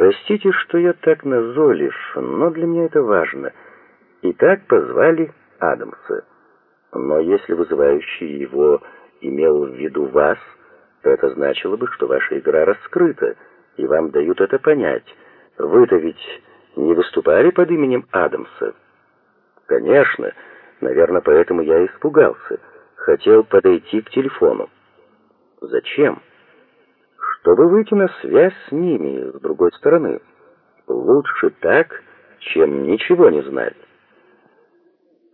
Простите, что я так назойлив, но для меня это важно. Итак, позвали Адамса. Но если вызывающий его имел в виду вас, то это значило бы, что ваша игра раскрыта, и вам дают это понять. Вы-то ведь не выступали под именем Адамса? Конечно, наверное, поэтому я испугался. Хотел подойти к телефону. Зачем? Чтобы выйти на связь с ними с другой стороны. Лучше так, чем ничего не знать.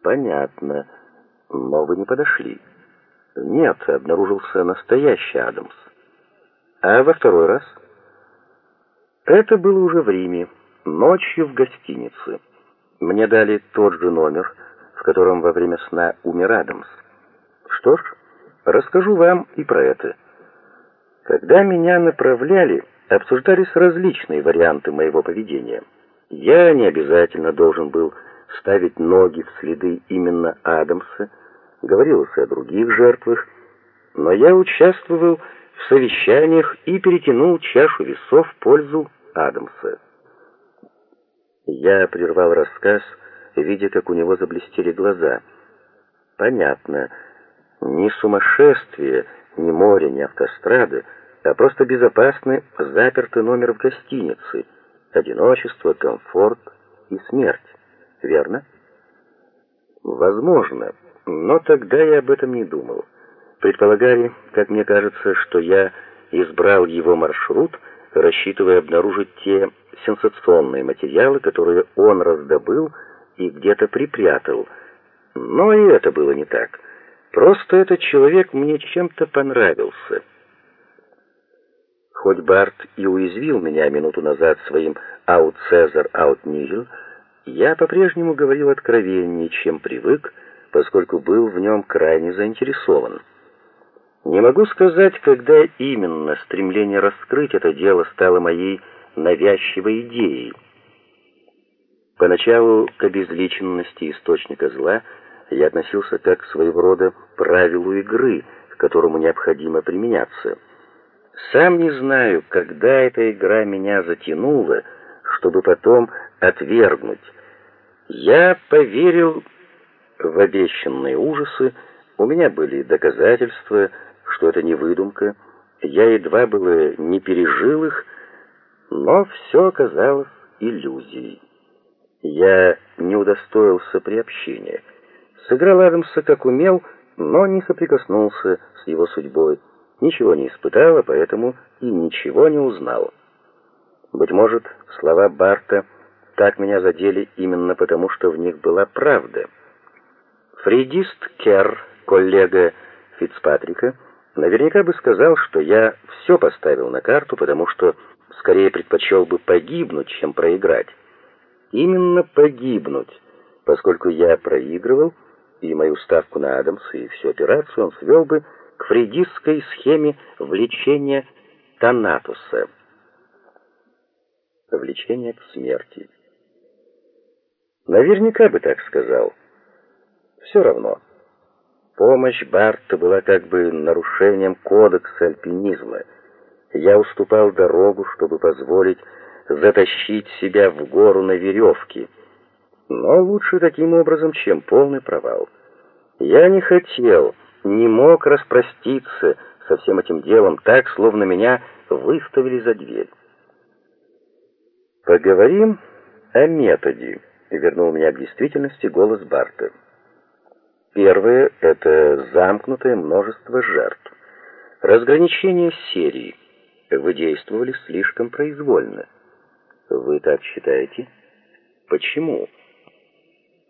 Понятно. Но вы не подошли. Нет, обнаружился настоящий Адамс. А во второй раз? Это было уже в Риме, ночью в гостинице. Мне дали тот же номер, в котором во время сна умер Адамс. Что ж, расскажу вам и про это. Когда меня направляли, обсуждались различные варианты моего поведения. Я не обязательно должен был ставить ноги в следы именно Адамса, говорилось о других жертвах, но я участвовал в совещаниях и перетянул чашу весов в пользу Адамса. Я прервал рассказ, видя, как у него заблестели глаза. Понятно, ни сумасшествие, ни море, ни автострада, а просто безопасный запертый номер в гостинице, одиночество, комфорт и смерть. Верно? Возможно, но тогда я об этом не думал. Предполагали, как мне кажется, что я избрал его маршрут, рассчитывая обнаружить те сенсационные материалы, которые он раздобыл и где-то припрятал. Но и это было не так. Просто этот человек мне чем-то понравился. Хоть Барт и уязвил меня минуту назад своим «аут Цезар, аут Нигель», я по-прежнему говорил откровеннее, чем привык, поскольку был в нем крайне заинтересован. Не могу сказать, когда именно стремление раскрыть это дело стало моей навязчивой идеей. Поначалу к обезличенности источника зла я относился как к своего рода правилу игры, к которому необходимо применяться. Сам не знаю, когда эта игра меня затянула, чтобы потом отвергнуть. Я поверил в обещанные ужасы, у меня были доказательства, что это не выдумка, я едва было не пережил их, но все оказалось иллюзией. Я не удостоился приобщения. Сыграл Адамса как умел, но не соприкоснулся с его судьбой, ничего не испытал, а поэтому и ничего не узнал. Быть может, слова Барта так меня задели именно потому, что в них была правда. Фрейдист Керр, коллега Фицпатрика, наверняка бы сказал, что я все поставил на карту, потому что скорее предпочел бы погибнуть, чем проиграть. Именно погибнуть, поскольку я проигрывал, и мою ставку на Адамса и всю операцию он свел бы к фрейдистской схеме влечения Танатуса. Влечение к смерти. Наверняка бы так сказал все равно. Помощь Барта была как бы нарушением кодекса альпинизма. Я уступал дорогу, чтобы позволить затащить себя в гору на веревке. Но лучше таким образом, чем полный провал. Я не хотел, не мог распроститься со всем этим делом так, словно меня выставили за дверь. Поговорим о методе, вернул меня к действительности голос Барта. Первое — это замкнутое множество жертв. Разграничение серии. Вы действовали слишком произвольно. Вы так считаете? Почему?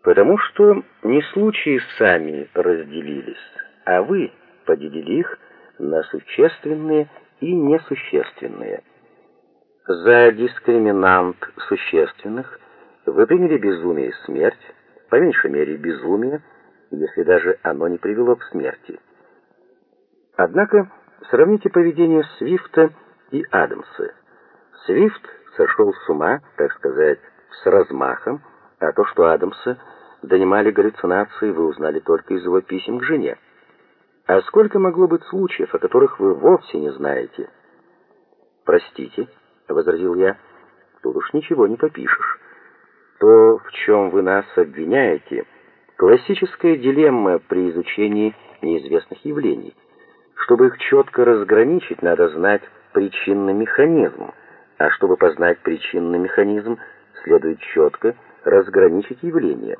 Потому что не случаи сами разделились, а вы поделили их на существенные и несущественные. За дискриминант существенных вы приняли безумие и смерть, по меньшей мере безумие — если даже оно не привело к смерти. Однако сравните поведение Свифта и Адамса. Свифт сошел с ума, так сказать, с размахом, а то, что Адамса донимали галлюцинации, вы узнали только из его писем к жене. А сколько могло быть случаев, о которых вы вовсе не знаете? Простите, возразил я. Тут уж ничего не попишешь. То, в чем вы нас обвиняете, классическая дилемма при изучении неизвестных явлений. Чтобы их четко разграничить, надо знать причинный механизм, а чтобы познать причинный механизм, следует четко разграничить явления.